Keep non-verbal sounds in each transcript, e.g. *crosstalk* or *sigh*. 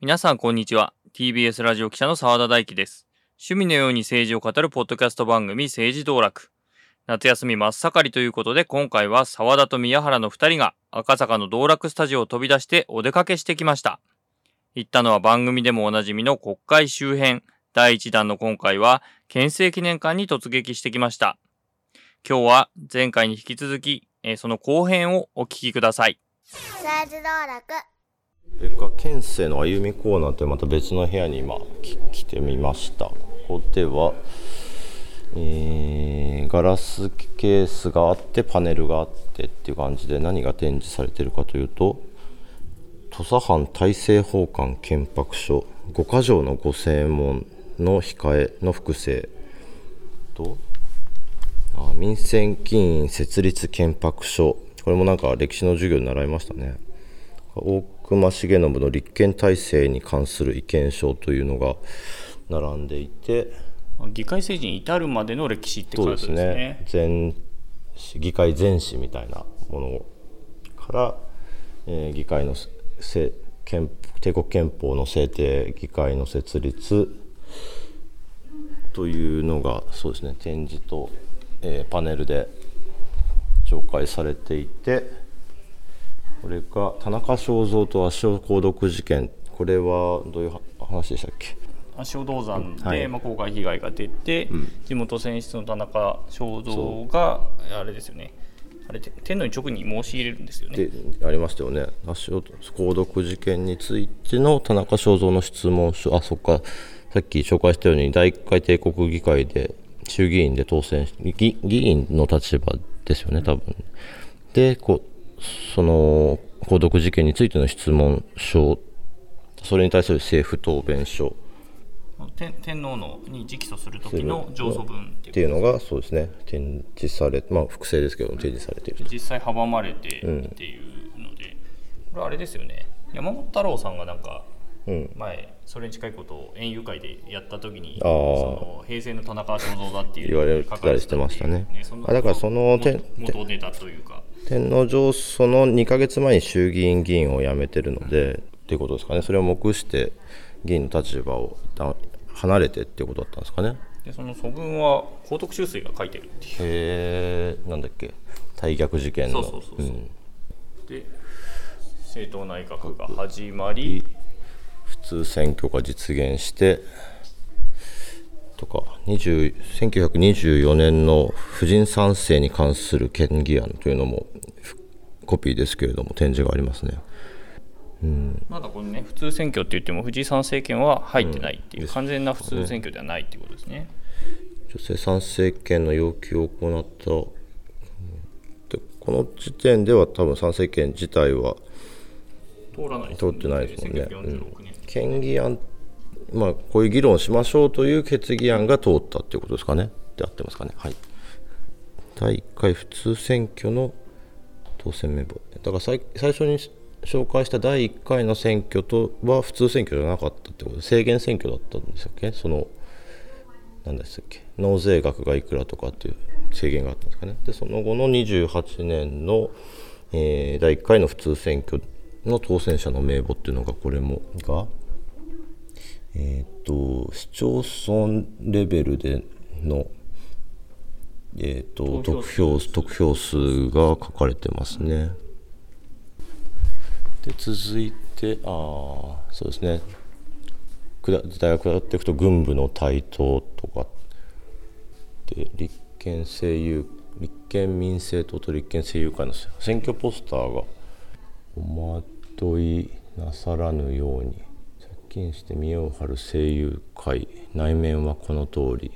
皆さんこんにちは。TBS ラジオ記者の澤田大樹です。趣味のように政治を語るポッドキャスト番組政治道楽。夏休み真っ盛りということで今回は澤田と宮原の二人が赤坂の道楽スタジオを飛び出してお出かけしてきました。行ったのは番組でもおなじみの国会周辺。第1弾の今回は県政記念館に突撃してきました。今日は前回に引き続き、えーその後編をお聞きください。政治道楽それから県政の歩みコーナーというまた別の部屋に今き来てみました。ここでは、えーガラスケースがあってパネルがあってっていう感じで何が展示されてるかというと土佐藩大政奉還建白書五箇条の御正門の控えの複製とあ民選議員設立建白書。これもなんか歴史の授業で習いましたね。大隈重信の立憲体制に関する意見書というのが並んでいて議会政治に至るまでの歴史ってそうですね。前議会前史みたいなものから、えー議会のせ憲帝国憲法の制定議会の設立というのがそうですね展示と、えーパネルで紹介されていてこれが田中正造と足尾鉱毒事件。これはどういう話でしたっけ？足尾銅山で、はい。まあ、公害被害が出て、地元選出の田中正造があれですよね。あれて天皇に直に申し入れるんですよね。でありましたよね。足尾鉱毒事件についての田中正造の質問書。あそっかさっき紹介したように第1回帝国議会で衆議院で当選し議議員の立場ですよね多分。でこその鉱毒事件についての質問書それに対する政府答弁書。天天皇のに直訴する時の上訴文っていうのがそうですね展示されまあ複製ですけど展示されている実際阻まれてっていうので、これあれですよね。山本太郎さんがなんかうん前それに近いことを園遊会でやった時にその平成の田中正造だっていう言われたりしてましたね。だからその点元ネタというか。天皇上その2ヶ月前に衆議院議員を辞めてるので、っていうことですかね。それを目して議員の立場を一旦離れてっていうことだったんですかね。でその訴文は高徳秋水が書いてるっていう。へえんだっけ。大逆事件の。そうそうそうそう。うん。で政党内閣が始まり普通選挙が実現してとか20 1924年の婦人参政に関する権議案というのもふコピーですけれども展示がありますね。まだこれね普通選挙って言っても藤井さん政権は入ってないっていう、完全な普通選挙ではないっていうことですね。女性参政権の要求を行った。でこの時点では多分参政権自体は通らない通ってないですもんね、1946年、権議案まあこういう議論をしましょうという決議案が通ったっていうことですかね。で合ってますかね。はい。第1回普通選挙の当選名簿だから最最初に紹介した第1回の選挙とは普通選挙じゃなかったってことで制限選挙だったんでしたっけ？その何でしたっけ？納税額がいくらとかっていう制限があったんですかね。でその後の28年の、えー第1回の普通選挙の当選者の名簿っていうのがこれもがえっ、と市町村レベルでのえー、と得票得票数が書かれてますね。で続いてああそうですね。くだ時代が下っていくと軍部の台頭とかで立憲政友立憲民政党と立憲政友会の選挙ポスターが「お惑いなさらぬように借金して見栄を張る声優会内面はこの通り。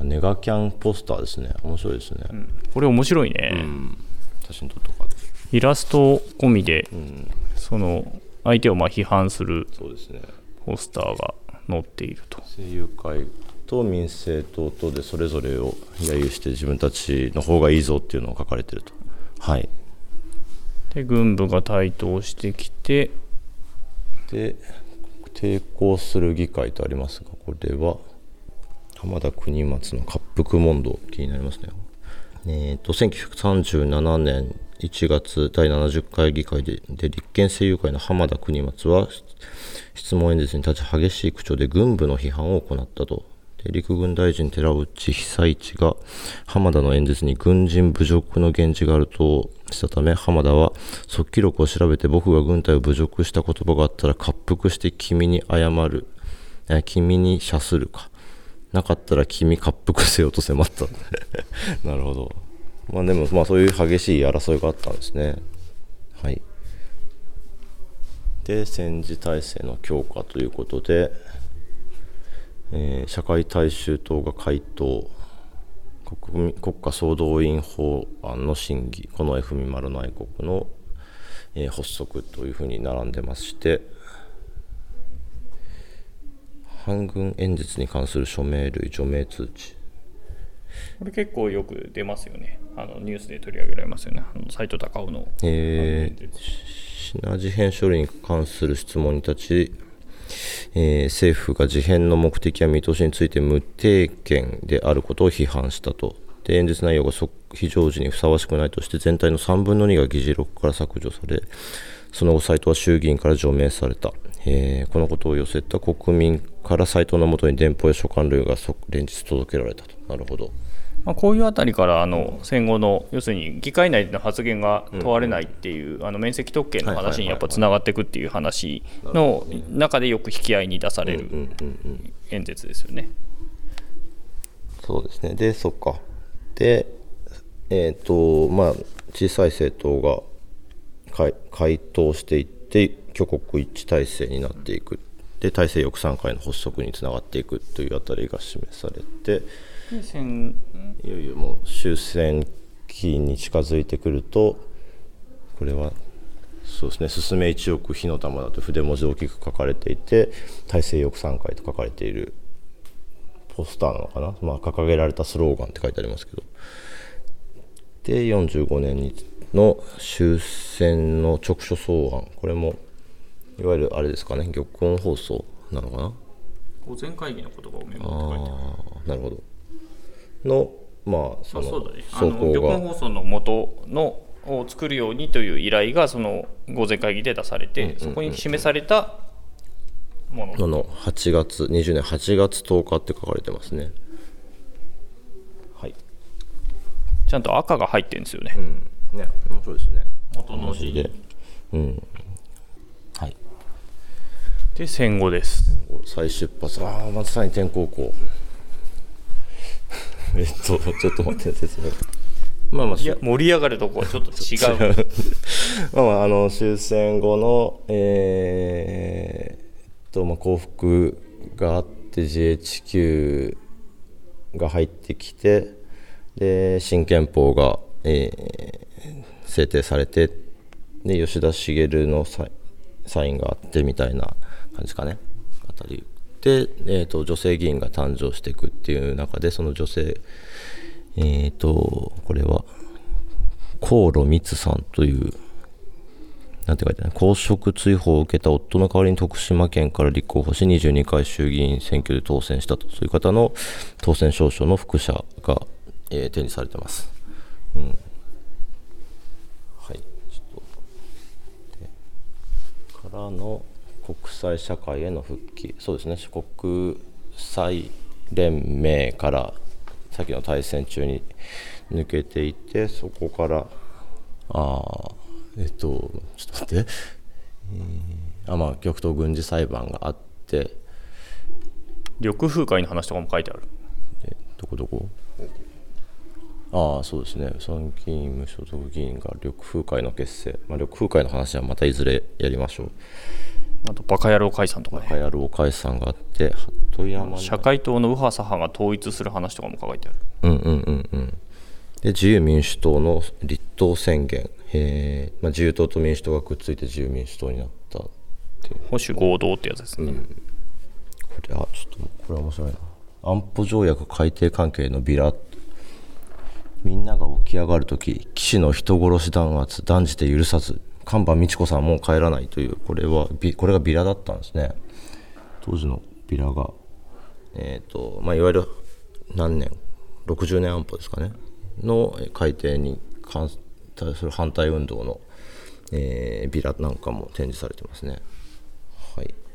ネガキャンポスターですね。面白いですね、これ面白いね、写真撮っとか。イラスト込みで、その相手をまあ批判するポスターが載っていると。声優会と民政党とでそれぞれを揶揄して自分たちの方がいいぞっていうのを書かれてると。はい。で軍部が台頭してきてで抵抗する議会とありますがこれは浜田国松の滑腹問答気になりますね。えー、と1937年1月第70回議会でで立憲政友会の浜田国松は質問演説に立ち激しい口調で軍部の批判を行ったと。陸軍大臣寺内久一が浜田の演説に軍人侮辱の言辞があるとしたため浜田は即記録を調べて僕が軍隊を侮辱した言葉があったら滑腹して君に謝る。え君に謝するか。なかったら君滑腹せよと迫った。*laughs* なるほど。まあでもまあそういう激しい争いがあったんですね。はい。で戦時体制の強化ということで、えー社会大衆党が回答。国民国家総動員法案の審議この F ミマル内閣の、えー発足というふうに並んでまして反軍演説に関する署名類除名通知。これ結構よく出ますよね。あのニュースで取り上げられますよね。あの斉藤隆夫のえー、品事変処理に関する質問に立ち、えー政府が事変の目的や見通しについて無定見であることを批判したと。で演説内容が非常時にふさわしくないとして全体の3分の2が議事録から削除されその後斉藤は衆議院から除名された、えーこのことを寄せた国民から斉藤のもとに電報や書簡類が連日届けられたと。なるほど。まあ、こういうあたりからあの戦後の要するに議会内での発言が問われないっていう、あの面積特権の話にやっぱつながっていくっていう話の中でよく引き合いに出される演説ですよね。そうですね。で、そっか。で、えっ、と、まあ、小さい政党が回回答していって、挙国一致体制になっていく。で、体制抑散会の発足につながっていくというあたりが示されて、で戦？いよいよもう終戦期に近づいてくると、これは、そうですね、進め一億火の玉だと筆文字で大きく書かれていて、体制抑散会と書かれているポスターなのかな、まあ、掲げられたスローガンって書いてありますけど。で45年にの終戦の直所草案。これもいわゆるあれですかね玉音放送なのかな？午前会議の言葉をメモって書いてある。なるほどのまあそのあそうだね。あの玉音が放送の元のを作るようにという依頼がその午前会議で出されて、そこに示されたもの。あの8月20年8月10日って書かれてますね。はい。ちゃんと赤が入ってるんですよね、ね面白いですね。元の字で。うん。はい。で戦後です。再出発。ああ松谷天高校えっとちょっと待って説明まあまあいや盛り上がるとこはちょっと違う。*laughs* まあまああの終戦後のえーっとまあ降伏があって GHQ が入ってきてで新憲法が、えー制定されてで吉田茂のサイサインがあってみたいな感じかね。あたりで、えー、と女性議員が誕生していくっていう中でその女性えっ、とこれは河野光さんというなんて書いてある公職追放を受けた夫の代わりに徳島県から立候補し22回衆議院選挙で当選したとそういう方の当選証書の副写が、えー手にされてます、うん、はい。ちょっとからの国際社会への復帰。そうですね。国際連盟からさっきの対戦中に抜けていてそこからああえっとちょっと待って、えーあまあ極東軍事裁判があって。緑風会の話とかも書いてある。えどこどこ？ああそうですね。参議院無所属議員が緑風会の結成、まあ、緑風会の話はまたいずれやりましょうあとバカ野郎解散とかね。バカ野郎解散があって鳩山の社会党の右派左派が統一する話とかも書いてある。うんうんうんうん。で自由民主党の立党宣言、えー。まあ、自由党と民主党がくっついて自由民主党になったっていう。保守合同ってやつですね、これあちょっとこれ面白いな。安保条約改定関係のビラ。みんなが起き上がるとき岸の人殺し弾圧断じて許さず看板美智子さんはもう帰らないというこれはビこれがビラだったんですね。当時のビラが。えっ、とまあいわゆる何年？60年安保ですかね。のえー改定に関対する反対運動の、えービラなんかも展示されてますね。はい。あ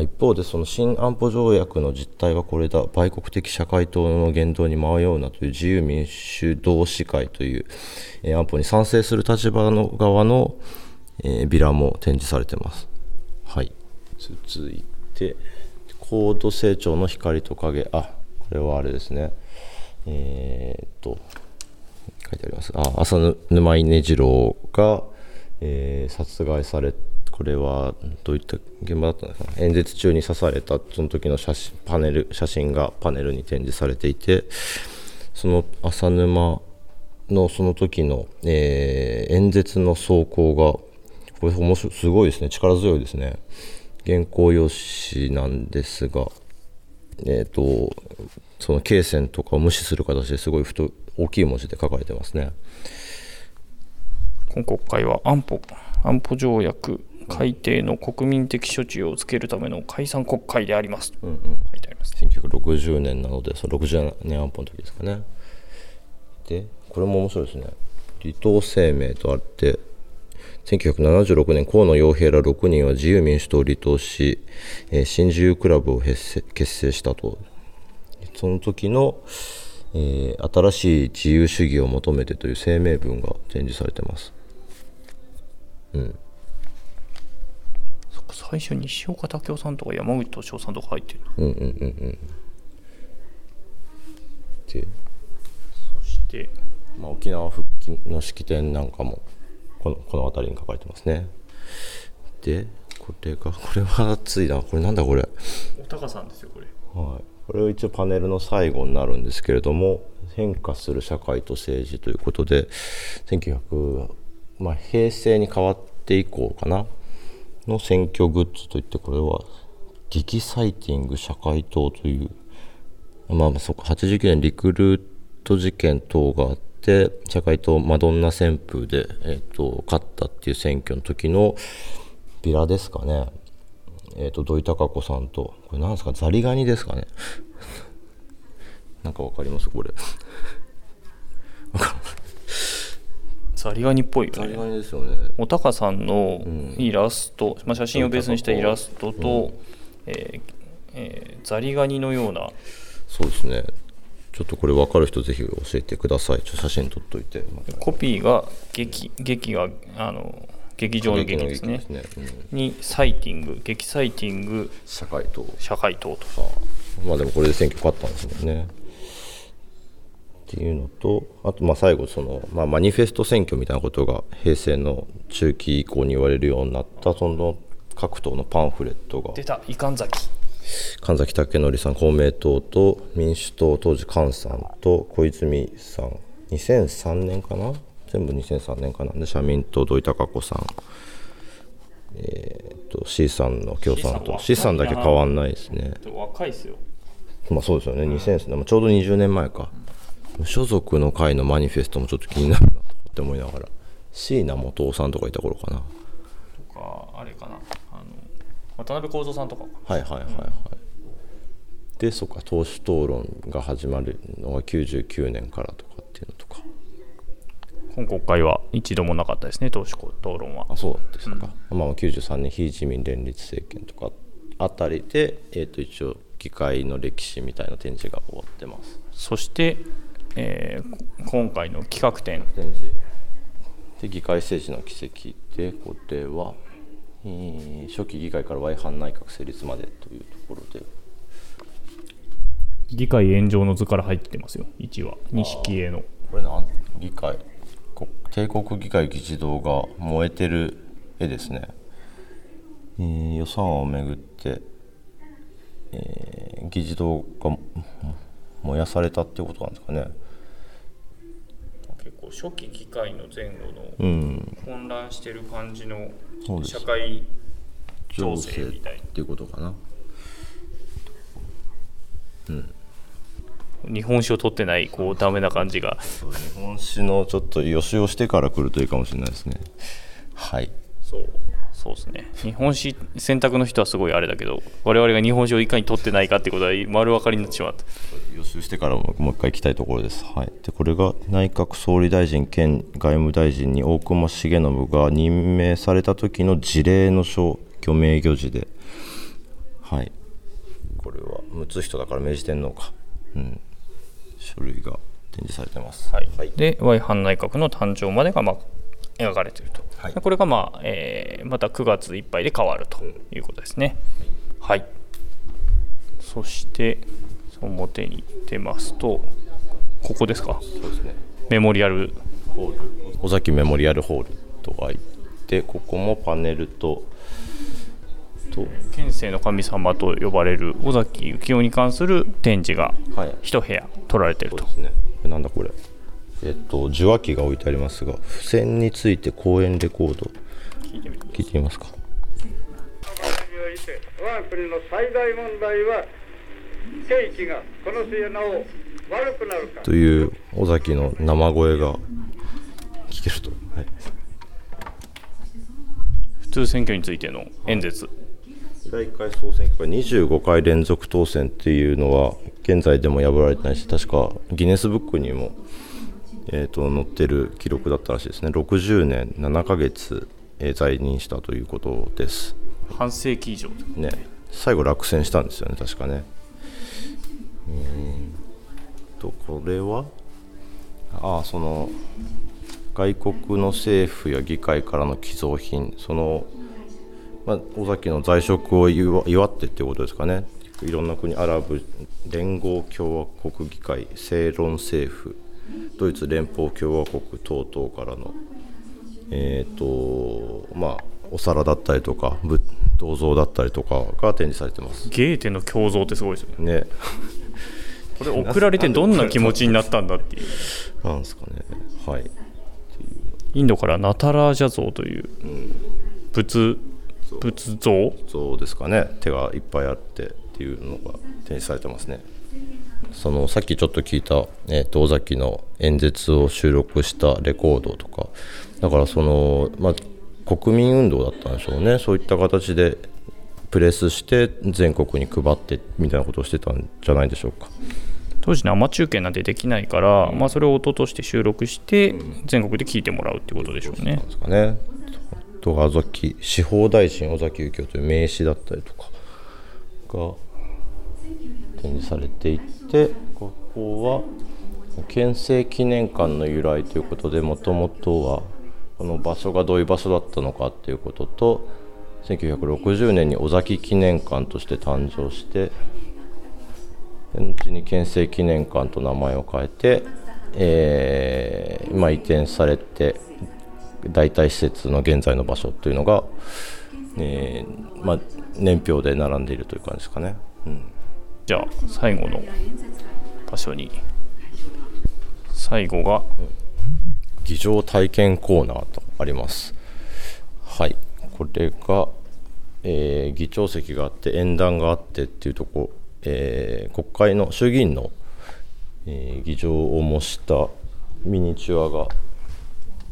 一方でその新安保条約の実態はこれだ。売国的社会党の言動に迷うなという自由民主同志会という、え安保に賛成する立場の側の、えービラも展示されてます。はい。続いて高度成長の光と影。あこれはあれですね。えーっと書いてあります。あ浅沼稲次郎が、えー殺害されこれはどういった現場だったんですか演説中に刺されたその時の写真パネル写真がパネルに展示されていてその浅沼のその時の、えー演説の走行がこれ面白いすごいですね。力強いですね。原稿用紙なんですがえー、とその罫線とかを無視する形ですごい太い大きい文字で書かれてますね。今国会は安保安保条約改定の国民的処置をつけるための解散国会でありますとうんうん、書いてあります。1960年なのでその60年安保の時ですかね。でこれも面白いですね。離党声明とあって1976年河野洋平ら6人は自由民主党を離党し、えー新自由クラブを結成結成したとその時の、えー新しい自由主義を求めてという声明文が展示されてます。そっか最初に西岡武夫さんとか山口敏夫さんとか入ってるなうんうんうんうん。でそしてまあ、沖縄復帰の式典なんかもこのこの辺りに書かれてますね。でこれがこれは熱いな。これなんだこれ、はい、おたかさんですよこれ。これは一応パネルの最後になるんですけれども変化する社会と政治ということで1900、まあ、平成に変わって以降かなの選挙グッズといってこれは激キサイティング社会党というまあまあそっか89年リクルート事件等があって社会党マドンナ旋風で、えっと勝ったっていう選挙の時のビラですかね。えっ、と土井孝子さんとこれなんですかザリガニですかね。*laughs* なんかわかります？これ。ザリガニっぽいよザリねガニですよね。おたかさんのイラスト、まあ、写真をベースにしたイラストと、えーえーザリガニのような。そうですね。ちょっとこれ分かる人ぜひ教えてください。ちょっと写真撮っといて。コピーが劇劇があの劇場の劇ですね。ね。うん。にサイティング劇サイティング社会と社会党と。まあでもこれで選挙勝ったんですもんね。っていうのとあとまあ最後その、まあ、マニフェスト選挙みたいなことが平成の中期以降に言われるようになったその各党のパンフレットが。出た。いかんざき神崎武則さん公明党と民主党当時菅さんと小泉さん。2003年かな？全部2003年かな？で社民党土井孝子さん。えー、と C さんの共産党。C さんだけ変わんないですね。若いっすよ。まあそうですよね、2000年、まあちょうど20年前か。無所属の会のマニフェストもちょっと気になるなって思いながら、椎名元夫さんとかいた頃かな。とかあれかなあの渡辺幸三さんとかかはいはいはいはい。で、そっか、党首討論が始まるのが99年からとかっていうのとか。今国会は一度もなかったですね党首討論はあ、そうですか。まあまあ93年、非自民連立政権とかあたりで、えっ、と、一応、議会の歴史みたいな展示が終わってます。そして、えー今回の企画展。展示で議会政治の奇跡でこれは、えー初期議会から Y 反内閣成立までというところで議会炎上の図から入ってますよ。1話。錦絵の。これなん議会こ帝国議会議事堂が燃えてる絵ですね、えー予算案をめぐって、えー議事堂がも燃やされたっていうことなんですかね初期議会の前後のうん。混乱してる感じの社会情情勢勢みたいっていうことかな。日本酒を取ってないこうダメな感じが。日本酒のちょっと予習をしてから来るといいかもしれないですね。はい。そうそうですね。日本史選択の人はすごいあれだけど我々が日本史をいかに取ってないかってことは丸分かりになってしまった。予習してからももう一回行きたいところです。はい、でこれが内閣総理大臣兼外務大臣に大隈重信が任命された時の辞令の書虚名行事で、はい、これは陸奥人だから明治天皇か、うん、書類が展示されてます。はい。はい。で Y 藩内閣の誕生までがまあ描かれていると、はい。これがまあ、えーまた9月いっぱいで変わるということですね。はい。そして表に出ますとここですか？そうですね。メモリアル。ホール。尾崎メモリアルホールと書いてここもパネルとと。県政の神様と呼ばれる尾崎幸雄に関する展示がはい。一部屋取られていると。そうですね。なんだこれ。えっと受話器が置いてありますが、付箋について講演レコード聞いてみますか。我が国の最大問題は景気がこの末なお悪くなるかという尾崎の生声が聞けると。はい。普通選挙についての演説第1回総選挙が25回連続当選っていうのは現在でも破られてないし確かギネスブックにも、えー、と載ってる記録だったらしいですね。60年7ヶ月、えー在任したということです。半世紀以上ね。最後落選したんですよね確かね。うーんとこれは？ああその外国の政府や議会からの寄贈品その、まあ、尾崎の在職を祝祝ってってことですかね。いろんな国アラブ連合共和国議会正論政府ドイツ連邦共和国等々からのえーとまあ、お皿だったりとかぶ銅像だったりとかが展示されてます。ゲーテの胸像ってすごいですよね。ね。*laughs* これ送られてどんな気持ちになったんだっていう。なんですかね。はい。インドからナタラージャ像という仏仏像？そうですかね。手がいっぱいあってっていうのが展示されてますねそのさっきちょっと聞いた、えー、と尾崎の演説を収録したレコードとかだからその、まあ、国民運動だったんでしょうね。そういった形でプレスして全国に配ってみたいなことをしてたんじゃないでしょうか。当時生中継なんてできないから、まあ、それを音として収録して全国で聞いてもらうってことでしょうね。ですかね。と尾崎司法大臣尾崎幸雄という名刺だったりとかが展示されていてここは憲政記念館の由来ということでもともとはこの場所がどういう場所だったのかということと1960年に尾崎記念館として誕生して後に憲政記念館と名前を変えて、えー今移転されて代替施設の現在の場所というのが、えーまあ、年表で並んでいるという感じですかね。うんじゃあ最後の場所に最後が議場体験コーナーとあります。はい、これが、えー議長席があって演壇があってっていうとこ、えー国会の衆議院の、えー議場を模したミニチュアが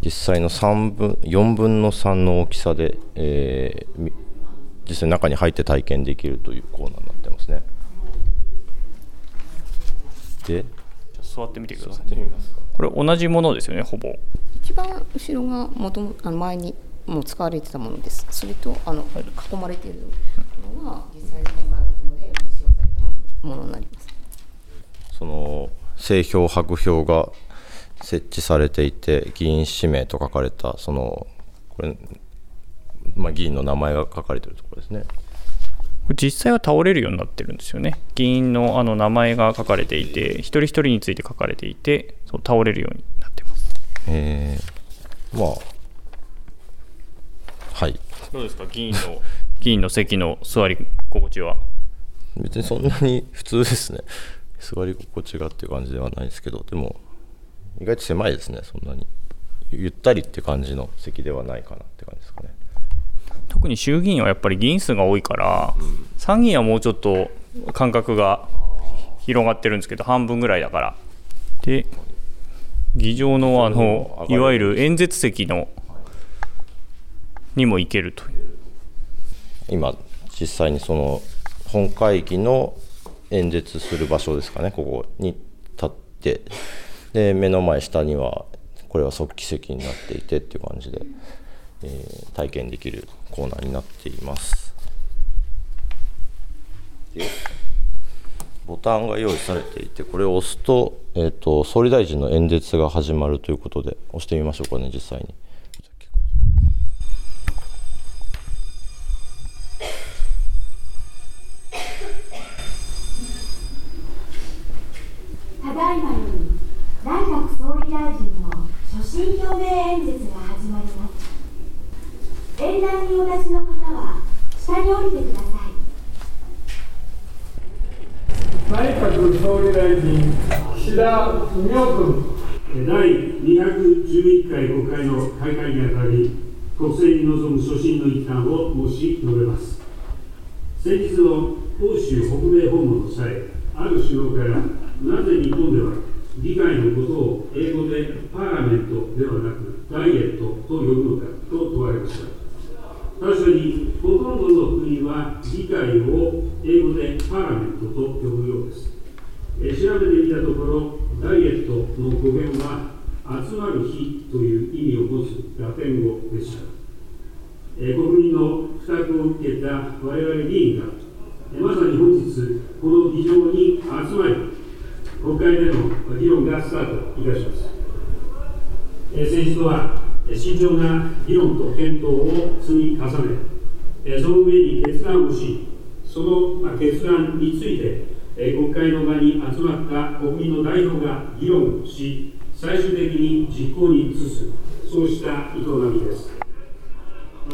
実際の3分4分の3の大きさで、えー実際中に入って体験できるというコーナーになってますね。で、じゃあ座ってみてくださいこれ同じものですよねほぼ一番後ろがもともあの前にもう使われてたものです。それとあの囲まれているのが実際の現場のもので使用されたものになります。その製票白票が設置されていて議員氏名と書かれたそのこれ、まあ、議員の名前が書かれているところですね。実際は倒れるようになってるんですよね。議員のあの名前が書かれていて一人一人について書かれていてそう倒れるようになってます。えー。まあ。はい。どうですか？議員の *laughs* 議員の席の座り心地は？別にそんなに普通ですね。*laughs* 座り心地がっていう感じではないですけどでも意外と狭いですねそんなに。ゆったりって感じの席ではないかなって感じですかね特に衆議院はやっぱり議員数が多いから、参議院はもうちょっと間隔が広がってるんですけど半分ぐらいだから。で議場のあのいわゆる演説席のにも行けるという。今実際にその本会議の演説する場所ですかねここに立って。で目の前下にはこれは即帰席になっていてっていう感じで、えー体験できるコーナーになっています。でボタンが用意されていてこれを押すと,、えー、と総理大臣の演説が始まるということで押してみましょうかね実際に。ただいまより内閣総理大臣の所信表明演壇にお立ちの方は下に降りてください内閣総理大臣、岸田文雄君。第211回国会の開会にあたり、国政に臨む所信の一端を申し述べます。先日の欧州北米訪問の際、ある首脳から、なぜ日本では議会のことを英語でパーラメントではなく、ダイエットと呼ぶのかと問われました。確かに、ほとんどの国は議会を英語でパーラメントと呼ぶようです。え調べてみたところ、ダイエットの語源は、集まる日という意味を持つラテン語でした。え国民の負託を受けた我々議員が、えまさに本日、この議場に集まり、国会での議論がスタートいたします。え先日は、慎重な議論と検討を積み重ね、その上に決断をし、その決断について、国会の場に集まった国民の代表が議論し、最終的に実行に移す、そうした営みです。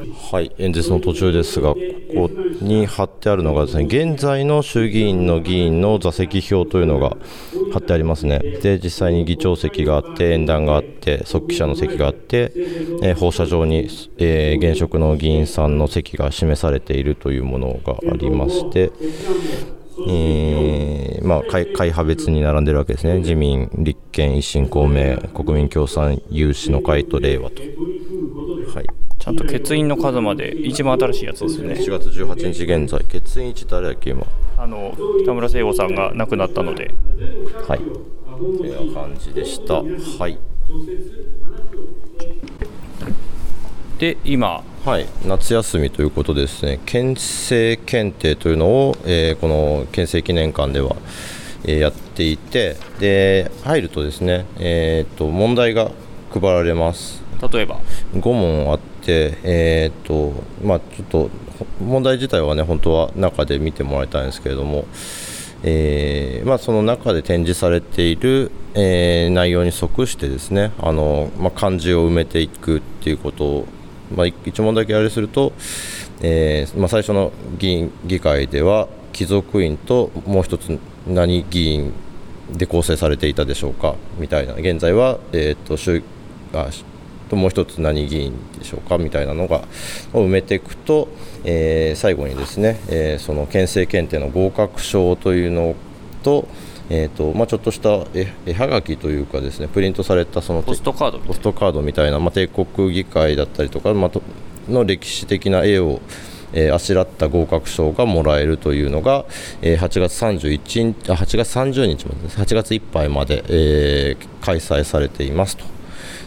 はい、演説の途中ですが、ここに貼ってあるのがですね、現在の衆議院の議員の座席表というのが貼ってありますね。で、実際に議長席があって、演壇があって、即記者の席があって、えー放射状に、えー現職の議員さんの席が示されているというものがありまして、えーまあ、会派別に並んでるわけですね。自民、立憲、維新、公明、国民共産、有志の会と令和と。はい。ちゃんと欠員の数まで一番新しいやつですよね4月18日現在、欠員1誰だっけ、今。あの北村聖吾さんが亡くなったのではい。という感じでした。はい。で今はい、夏休みということでですね、県政検定というのを、えーこの県政記念館では、えーやっていて、で入るとですね、えー、と問題が配られます。例えば5問あって、えーとまあ、ちょっと問題自体はね本当は中で見てもらいたいんですけれども、えーまあ、その中で展示されている、えー内容に即してですねあの、まあ、漢字を埋めていくっていうことを、まあ、一問だけあれすると、えま、最初の議員議会では貴族院ともう一つ何議員で構成されていたでしょうかみたいな。現在は、えー、と衆あともう一つ何議員でしょうかみたいなのがを埋めていくと、えー最後にですね、えーその県政検定の合格証というのと,、えーとまあ、ちょっとした絵絵はがきというかですねプリントされたそのポストカードみたいポストカードみたいな、まあ、帝国議会だったりとか、まあ、との歴史的な絵を、えーあしらった合格証がもらえるというのが、えー8月31日あ8月30日までです8月いっぱいまで、えー開催されていますと。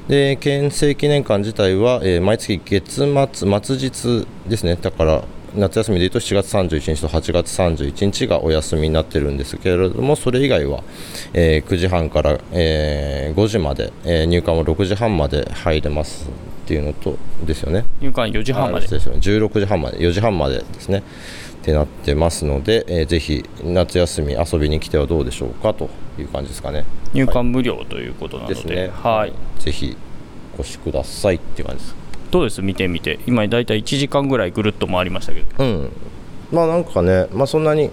で県政記念館自体は、えー毎月月末末日ですね。だから夏休みでいうと7月31日と8月31日がお休みになってるんですけれどもそれ以外は、えー9時半から、えー5時まで、えー入館は6時半まで入れますっていうのとですよね。入館4時半まで。あですよね。16時半まで4時半までですねってなってますので、えーぜひ夏休み遊びに来てはどうでしょうか？という感じですかね。入館無料ということなので,、ですね。はい。ぜひお越しくださいっていう感じです。どうです？見てみて。今だいたい1時間ぐらいぐるっと回りましたけど。うん、まあなんかね、まあ、そんなに、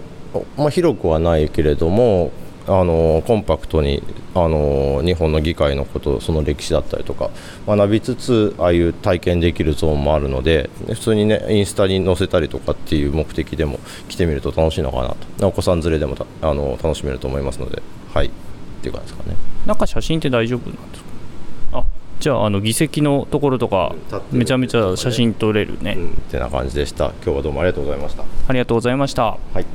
まあ、広くはないけれどもあのコンパクトにあの日本の議会のことその歴史だったりとか学びつつああいう体験できるゾーンもあるので普通にねインスタに載せたりとかっていう目的でも来てみると楽しいのかなと。お子さん連れでもたあの楽しめると思いますので。はい。っていう感じですかね。中写真って大丈夫なんですか？あじゃああの議席のところとかめちゃめちゃ写真撮れるね、うん。ってな感じでした。今日はどうもありがとうございました。ありがとうございました。はい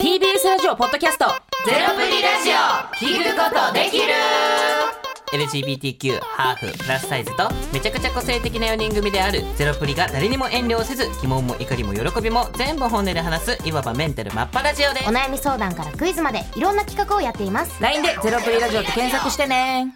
TBS ラジオポッドキャストゼロプリラジオ聞くことできる。LGBTQ ハーフプラスサイズとめちゃくちゃ個性的な4人組であるゼロプリが誰にも遠慮せず疑問も怒りも喜びも全部本音で話すいわばメンタルマッパラジオです。お悩み相談からクイズまでいろんな企画をやっています。LINE でゼロプリラジオって検索してね